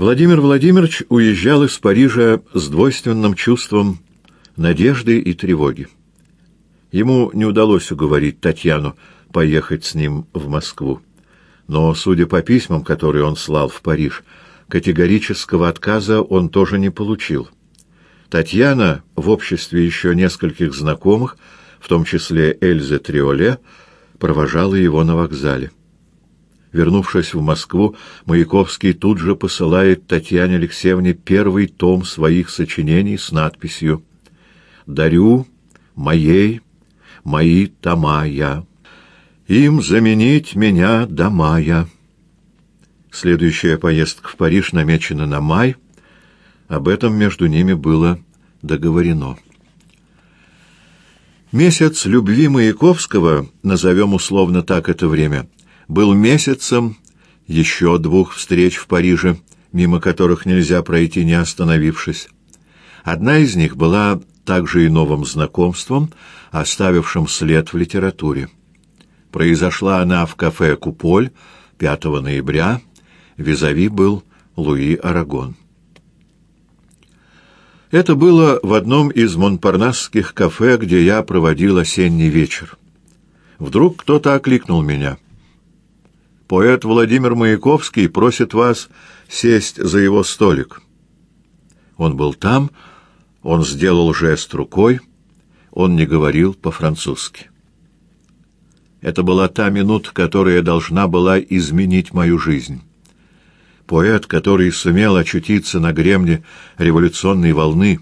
Владимир Владимирович уезжал из Парижа с двойственным чувством надежды и тревоги. Ему не удалось уговорить Татьяну поехать с ним в Москву. Но, судя по письмам, которые он слал в Париж, категорического отказа он тоже не получил. Татьяна в обществе еще нескольких знакомых, в том числе Эльзы Триоле, провожала его на вокзале. Вернувшись в Москву, Маяковский тут же посылает Татьяне Алексеевне первый том своих сочинений с надписью «Дарю моей, мои тома я, им заменить меня до мая». Следующая поездка в Париж намечена на май. Об этом между ними было договорено. Месяц любви Маяковского, назовем условно так это время, был месяцем еще двух встреч в Париже, мимо которых нельзя пройти, не остановившись. Одна из них была также и новым знакомством, оставившим след в литературе. Произошла она в кафе «Куполь» 5 ноября. Визави был Луи Арагон. Это было в одном из монпарнасских кафе, где я проводил осенний вечер. Вдруг кто-то окликнул меня — Поэт Владимир Маяковский просит вас сесть за его столик. Он был там, он сделал жест рукой, он не говорил по-французски. Это была та минута, которая должна была изменить мою жизнь. Поэт, который сумел очутиться на гремне революционной волны,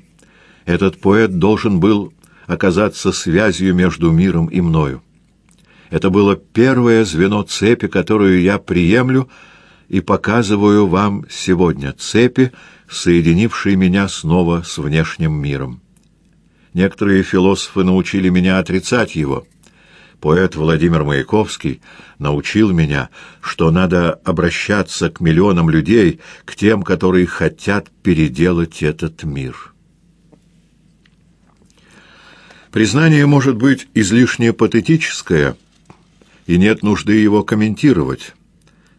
этот поэт должен был оказаться связью между миром и мною. Это было первое звено цепи, которую я приемлю и показываю вам сегодня, цепи, соединившие меня снова с внешним миром. Некоторые философы научили меня отрицать его. Поэт Владимир Маяковский научил меня, что надо обращаться к миллионам людей, к тем, которые хотят переделать этот мир». Признание может быть излишне патетическое — и нет нужды его комментировать.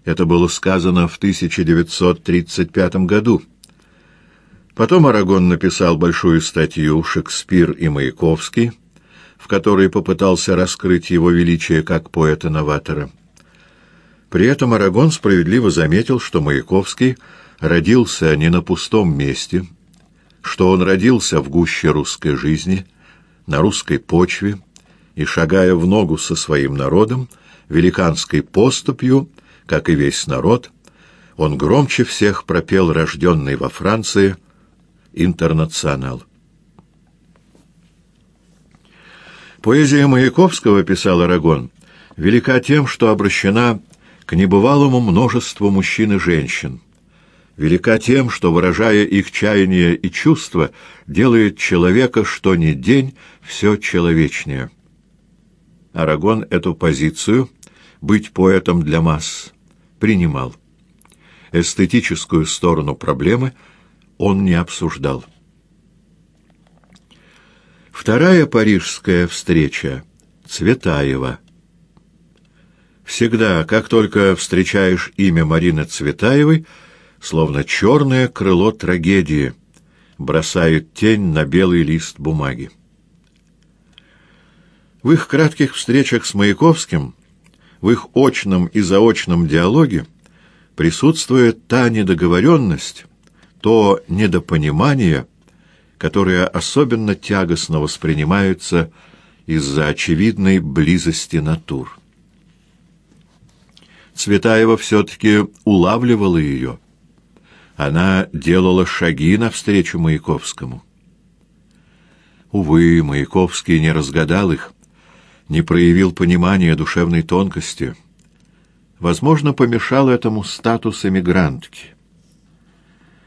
Это было сказано в 1935 году. Потом Арагон написал большую статью «Шекспир и Маяковский», в которой попытался раскрыть его величие как поэта-новатора. При этом Арагон справедливо заметил, что Маяковский родился не на пустом месте, что он родился в гуще русской жизни, на русской почве, и, шагая в ногу со своим народом, великанской поступью, как и весь народ, он громче всех пропел рожденный во Франции «Интернационал». Поэзия Маяковского, писал Арагон, велика тем, что обращена к небывалому множеству мужчин и женщин, велика тем, что, выражая их чаяния и чувства, делает человека, что ни день, все человечнее. Арагон эту позицию быть поэтом для масс принимал. Эстетическую сторону проблемы он не обсуждал. Вторая парижская встреча Цветаева. Всегда, как только встречаешь имя Марины Цветаевой, словно черное крыло трагедии, бросает тень на белый лист бумаги. В их кратких встречах с Маяковским, в их очном и заочном диалоге присутствует та недоговоренность, то недопонимание, которое особенно тягостно воспринимается из-за очевидной близости натур. Цветаева все-таки улавливала ее. Она делала шаги навстречу Маяковскому. Увы, Маяковский не разгадал их, не проявил понимания душевной тонкости. Возможно, помешал этому статус эмигрантки.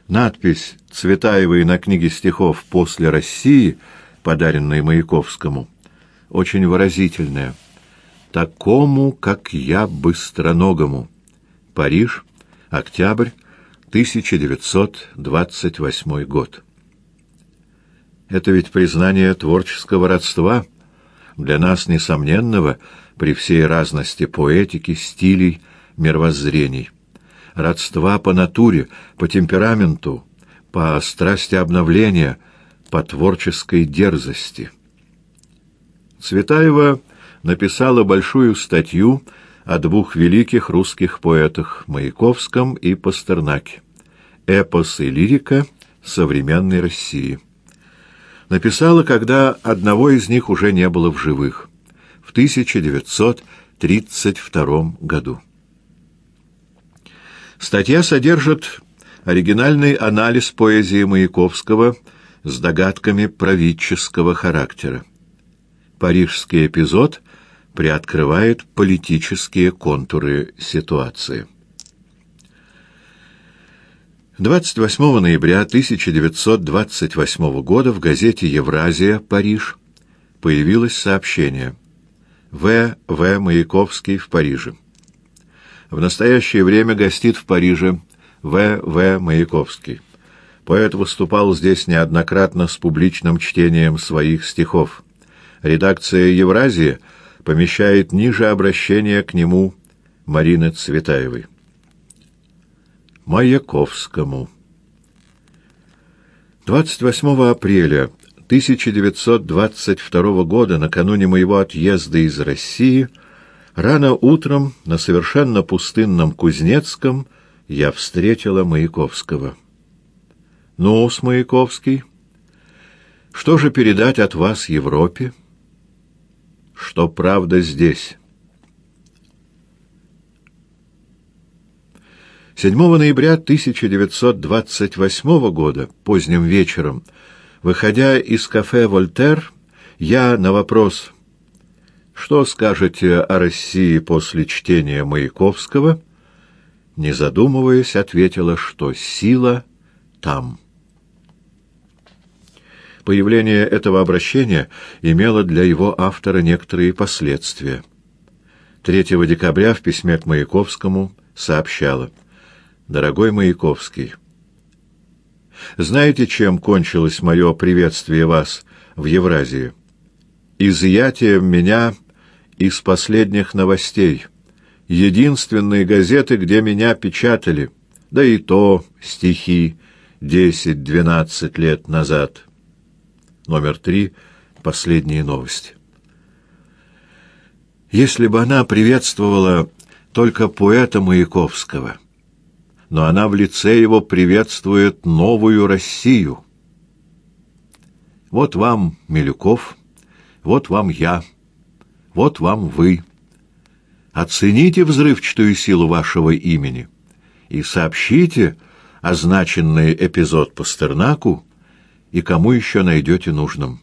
Надпись Цветаевой на книге стихов «После России», подаренной Маяковскому, очень выразительная. «Такому, как я, быстроногому». Париж, октябрь, 1928 год. Это ведь признание творческого родства — для нас несомненного при всей разности поэтики, стилей, мировоззрений. родства по натуре, по темпераменту, по страсти обновления, по творческой дерзости. Цветаева написала большую статью о двух великих русских поэтах Маяковском и Пастернаке. «Эпос и лирика современной России». Написала, когда одного из них уже не было в живых, в 1932 году. Статья содержит оригинальный анализ поэзии Маяковского с догадками правительского характера. Парижский эпизод приоткрывает политические контуры ситуации. 28 ноября 1928 года в газете «Евразия. Париж» появилось сообщение «В. В. Маяковский в Париже». В настоящее время гостит в Париже В. В. Маяковский. Поэт выступал здесь неоднократно с публичным чтением своих стихов. Редакция «Евразии» помещает ниже обращение к нему Марины Цветаевой. Маяковскому. 28 апреля 1922 года, накануне моего отъезда из России, Рано утром на совершенно пустынном Кузнецком я встретила Маяковского. «Ну, с Маяковский, что же передать от вас Европе?» «Что правда здесь?» 7 ноября 1928 года, поздним вечером, выходя из кафе «Вольтер», я на вопрос что скажете о России после чтения Маяковского? Не задумываясь, ответила, что сила там. Появление этого обращения имело для его автора некоторые последствия. 3 декабря в письме к Маяковскому сообщала «Дорогой Маяковский, знаете, чем кончилось мое приветствие вас в Евразии? Изъятием меня из последних новостей. Единственные газеты, где меня печатали, да и то стихи десять-двенадцать лет назад. Номер три. Последние новости. Если бы она приветствовала только поэта Маяковского, но она в лице его приветствует новую Россию. Вот вам Милюков, вот вам я — вот вам вы. Оцените взрывчатую силу вашего имени и сообщите означенный эпизод Пастернаку и кому еще найдете нужным.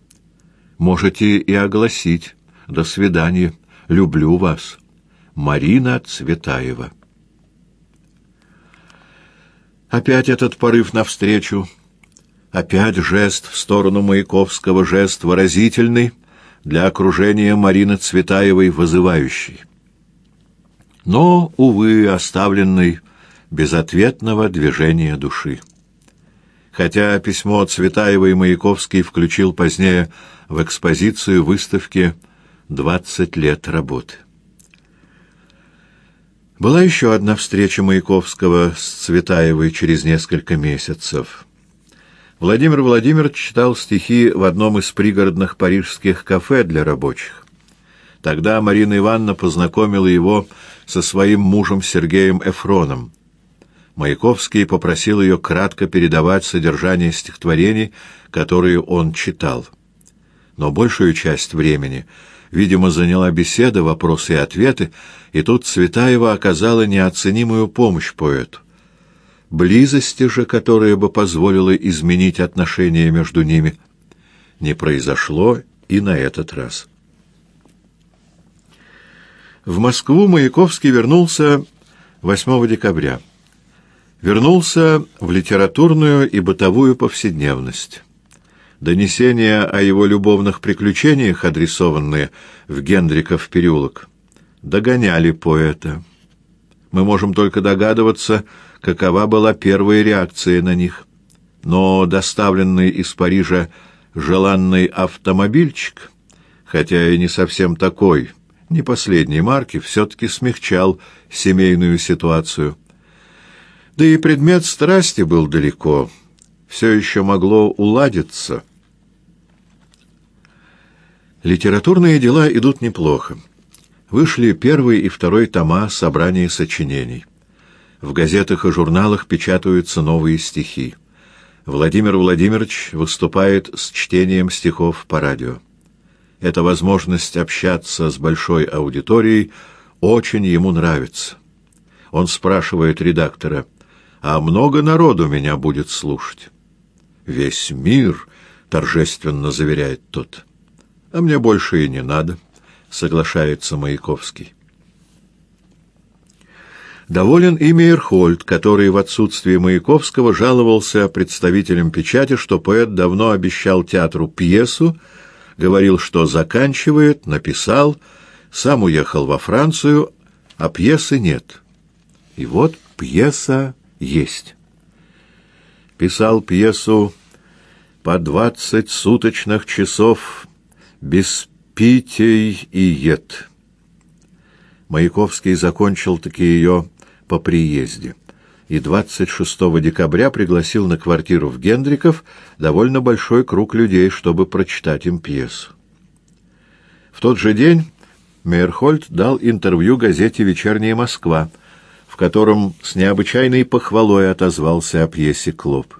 Можете и огласить. До свидания. Люблю вас. Марина Цветаева. Опять этот порыв навстречу. Опять жест в сторону Маяковского, жест выразительный — для окружения Марины Цветаевой вызывающей. Но, увы, оставленный без ответного движения души. Хотя письмо Цветаевой Маяковский включил позднее в экспозицию выставки «Двадцать лет работы». Была еще одна встреча Маяковского с Цветаевой через несколько месяцев. Владимир Владимирович читал стихи в одном из пригородных парижских кафе для рабочих. Тогда Марина Ивановна познакомила его со своим мужем Сергеем Эфроном. Маяковский попросил ее кратко передавать содержание стихотворений, которые он читал. Но большую часть времени, видимо, заняла беседа, вопросы и ответы, и тут Цветаева оказала неоценимую помощь поэту. Близости же, которая бы позволила изменить отношения между ними, не произошло и на этот раз. В Москву Маяковский вернулся 8 декабря. Вернулся в литературную и бытовую повседневность. Донесения о его любовных приключениях, адресованные в Гендриков переулок, догоняли поэта. Мы можем только догадываться, какова была первая реакция на них. Но доставленный из Парижа желанный автомобильчик, хотя и не совсем такой, не последней марки, все-таки смягчал семейную ситуацию. Да и предмет страсти был далеко. Все еще могло уладиться. Литературные дела идут неплохо. Вышли первый и второй тома собрания сочинений. В газетах и журналах печатаются новые стихи. Владимир Владимирович выступает с чтением стихов по радио. Эта возможность общаться с большой аудиторией очень ему нравится. Он спрашивает редактора, «А много народу меня будет слушать?» «Весь мир», — торжественно заверяет тот. «А мне больше и не надо», — соглашается Маяковский. Доволен и Мейерхольд, который в отсутствие Маяковского жаловался представителям печати, что поэт давно обещал театру пьесу, говорил, что заканчивает, написал, сам уехал во Францию, а пьесы нет. И вот пьеса есть. Писал пьесу по двадцать суточных часов без питей и ед. Маяковский закончил таки ее по приезде и 26 декабря пригласил на квартиру в Гендриков довольно большой круг людей, чтобы прочитать им пьесу. В тот же день Мейерхольд дал интервью газете «Вечерняя Москва», в котором с необычайной похвалой отозвался о пьесе «Клоп».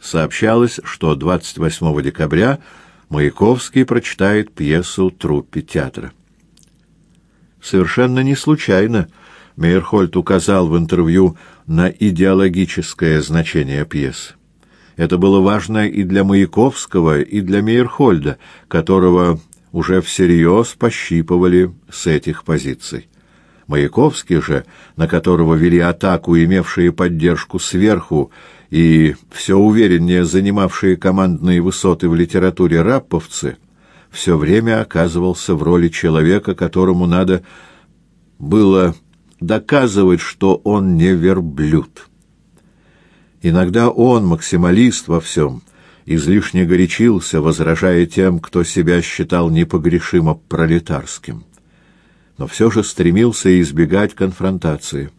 Сообщалось, что 28 декабря Маяковский прочитает пьесу труппе театра. Совершенно не случайно – Мейерхольд указал в интервью на идеологическое значение пьес. Это было важно и для Маяковского, и для Мейерхольда, которого уже всерьез пощипывали с этих позиций. Маяковский же, на которого вели атаку, имевшие поддержку сверху и все увереннее занимавшие командные высоты в литературе рапповцы, все время оказывался в роли человека, которому надо было доказывать, что он не верблюд. Иногда он, максималист во всем, излишне горячился, возражая тем, кто себя считал непогрешимо пролетарским. Но все же стремился избегать конфронтации.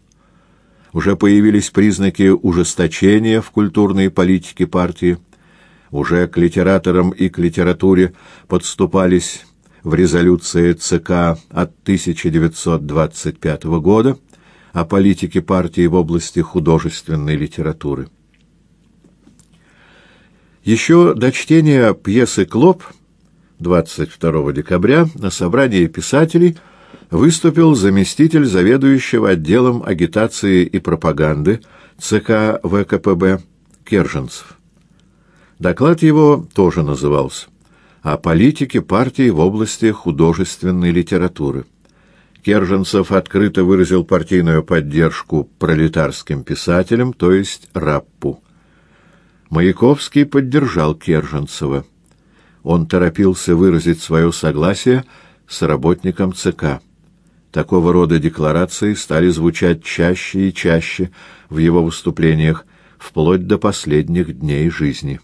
Уже появились признаки ужесточения в культурной политике партии, уже к литераторам и к литературе подступались в резолюции ЦК от 1925 года о политике партии в области художественной литературы. Еще до чтения пьесы «Клоп» 22 декабря на собрании писателей выступил заместитель заведующего отделом агитации и пропаганды ЦК ВКПБ Керженцев. Доклад его тоже назывался о политике партии в области художественной литературы. Керженцев открыто выразил партийную поддержку пролетарским писателям, то есть Раппу. Маяковский поддержал Керженцева. Он торопился выразить свое согласие с работником ЦК. Такого рода декларации стали звучать чаще и чаще в его выступлениях, вплоть до последних дней жизни.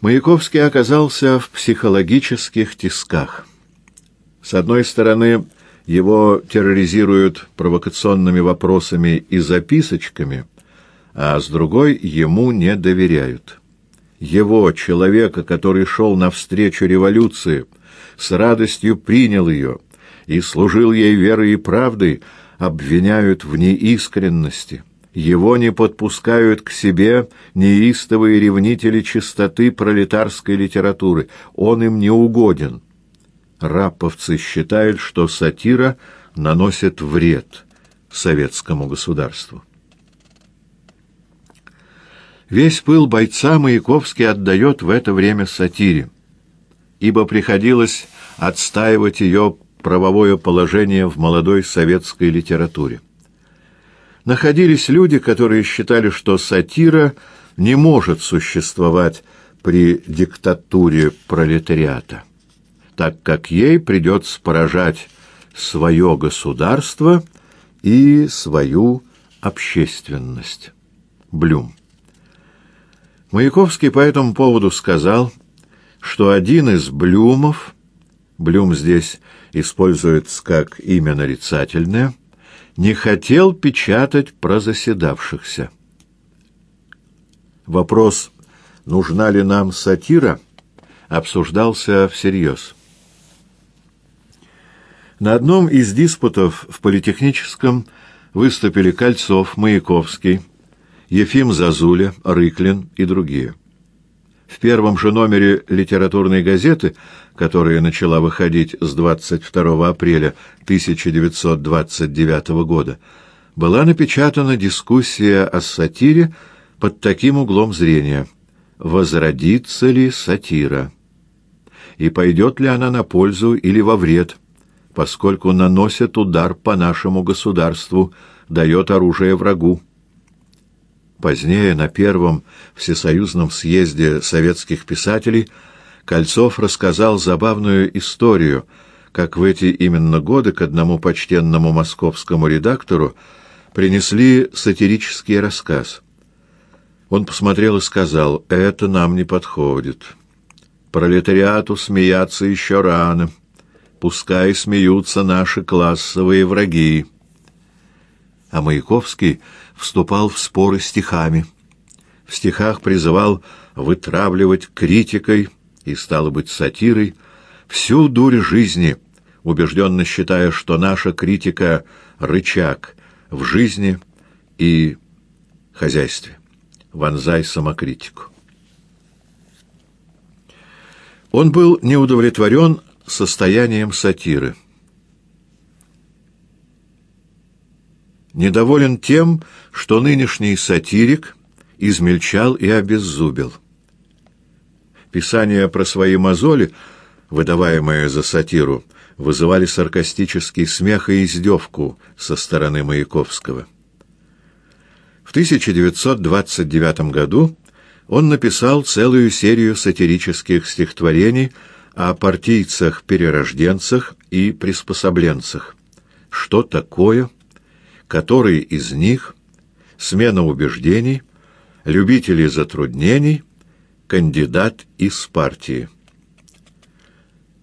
Маяковский оказался в психологических тисках. С одной стороны, его терроризируют провокационными вопросами и записочками, а с другой ему не доверяют. Его, человека, который шел навстречу революции, с радостью принял ее и служил ей верой и правдой, обвиняют в неискренности – его не подпускают к себе неистовые ревнители чистоты пролетарской литературы. Он им не угоден. Рапповцы считают, что сатира наносит вред советскому государству. Весь пыл бойца Маяковский отдает в это время сатире, ибо приходилось отстаивать ее правовое положение в молодой советской литературе находились люди, которые считали, что сатира не может существовать при диктатуре пролетариата, так как ей придется поражать свое государство и свою общественность. Блюм. Маяковский по этому поводу сказал, что один из Блюмов, Блюм здесь используется как имя нарицательное, не хотел печатать про заседавшихся. Вопрос, нужна ли нам сатира, обсуждался всерьез. На одном из диспутов в политехническом выступили Кольцов, Маяковский, Ефим Зазуля, Рыклин и другие. В первом же номере литературной газеты, которая начала выходить с 22 апреля 1929 года, была напечатана дискуссия о сатире под таким углом зрения «Возродится ли сатира?» и пойдет ли она на пользу или во вред, поскольку наносит удар по нашему государству, дает оружие врагу. Позднее, на первом всесоюзном съезде советских писателей, Кольцов рассказал забавную историю, как в эти именно годы к одному почтенному московскому редактору принесли сатирический рассказ. Он посмотрел и сказал, «Это нам не подходит. Пролетариату смеяться еще рано. Пускай смеются наши классовые враги». А Маяковский вступал в споры стихами. В стихах призывал вытравливать критикой и, стало быть, сатирой всю дурь жизни, убежденно считая, что наша критика — рычаг в жизни и хозяйстве. Вонзай самокритику. Он был неудовлетворен состоянием сатиры. Недоволен тем, что нынешний сатирик измельчал и обеззубил. Писания про свои мозоли, выдаваемые за сатиру, вызывали саркастический смех и издевку со стороны Маяковского. В 1929 году он написал целую серию сатирических стихотворений о партийцах-перерожденцах и приспособленцах. Что такое который из них смена убеждений, любители затруднений, кандидат из партии.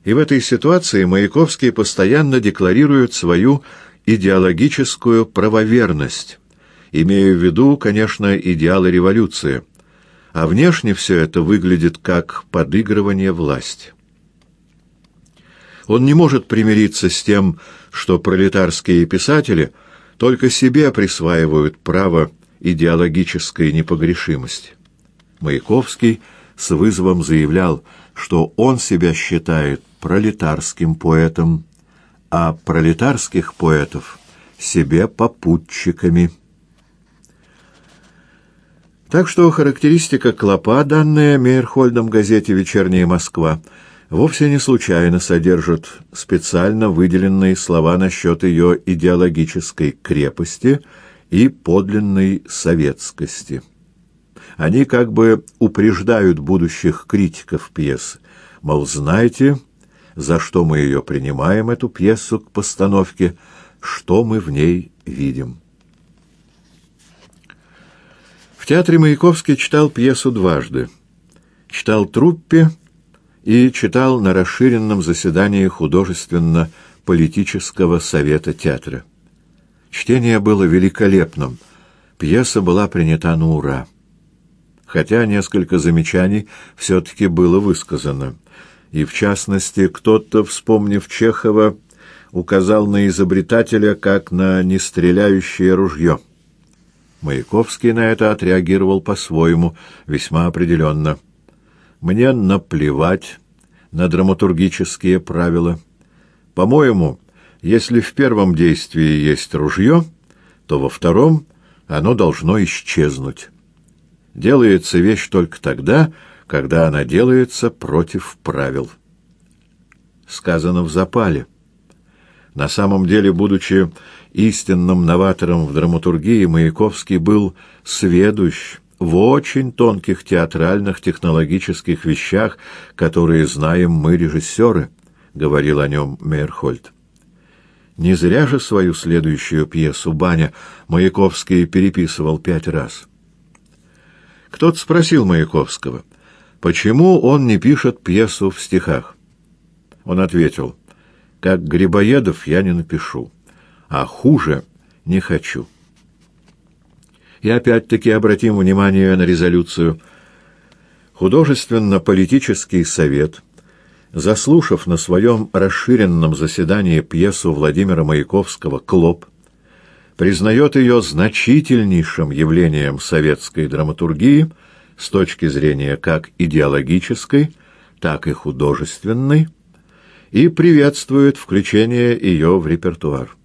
И в этой ситуации Маяковский постоянно декларирует свою идеологическую правоверность, имея в виду, конечно, идеалы революции, а внешне все это выглядит как подыгрывание власти. Он не может примириться с тем, что пролетарские писатели – только себе присваивают право идеологической непогрешимости. Маяковский с вызовом заявлял, что он себя считает пролетарским поэтом, а пролетарских поэтов себе попутчиками. Так что характеристика Клопа, данная Мейерхольдом газете «Вечерняя Москва», вовсе не случайно содержит специально выделенные слова насчет ее идеологической крепости и подлинной советскости. Они как бы упреждают будущих критиков пьесы, мол, знаете, за что мы ее принимаем, эту пьесу к постановке, что мы в ней видим. В театре Маяковский читал пьесу дважды. Читал труппе и читал на расширенном заседании художественно-политического совета театра. Чтение было великолепным, пьеса была принята на ура. Хотя несколько замечаний все-таки было высказано, и, в частности, кто-то, вспомнив Чехова, указал на изобретателя как на нестреляющее ружье. Маяковский на это отреагировал по-своему, весьма определенно. Мне наплевать на драматургические правила. По-моему, если в первом действии есть ружье, то во втором оно должно исчезнуть. Делается вещь только тогда, когда она делается против правил. Сказано в запале. На самом деле, будучи истинным новатором в драматургии, Маяковский был сведущ в очень тонких театральных технологических вещах, которые знаем мы, режиссеры, — говорил о нем Мейерхольд. Не зря же свою следующую пьесу «Баня» Маяковский переписывал пять раз. Кто-то спросил Маяковского, почему он не пишет пьесу в стихах. Он ответил, как Грибоедов я не напишу, а хуже не хочу. И опять-таки обратим внимание на резолюцию. Художественно-политический совет, заслушав на своем расширенном заседании пьесу Владимира Маяковского «Клоп», признает ее значительнейшим явлением советской драматургии с точки зрения как идеологической, так и художественной, и приветствует включение ее в репертуар.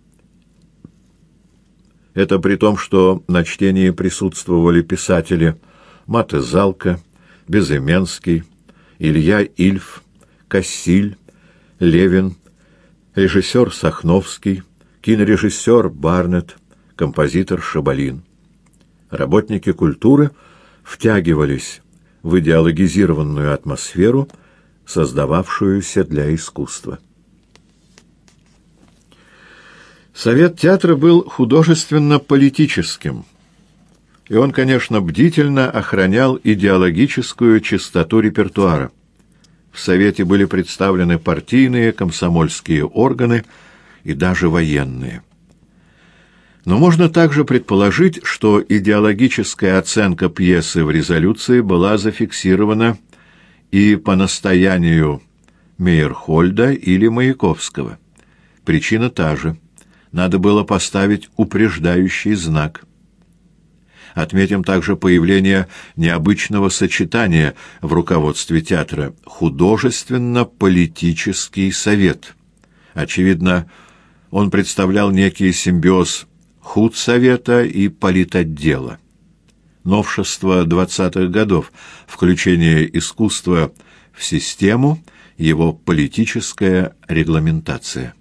Это при том, что на чтении присутствовали писатели Маты Залка, Безыменский, Илья Ильф, Кассиль, Левин, режиссер Сахновский, кинорежиссер Барнетт, композитор Шабалин. Работники культуры втягивались в идеологизированную атмосферу, создававшуюся для искусства. Совет театра был художественно-политическим, и он, конечно, бдительно охранял идеологическую чистоту репертуара. В Совете были представлены партийные, комсомольские органы и даже военные. Но можно также предположить, что идеологическая оценка пьесы в резолюции была зафиксирована и по настоянию Мейерхольда или Маяковского. Причина та же – надо было поставить упреждающий знак. Отметим также появление необычного сочетания в руководстве театра «Художественно-политический совет». Очевидно, он представлял некий симбиоз худсовета и политотдела. Новшество 20-х годов, включение искусства в систему, его политическая регламентация.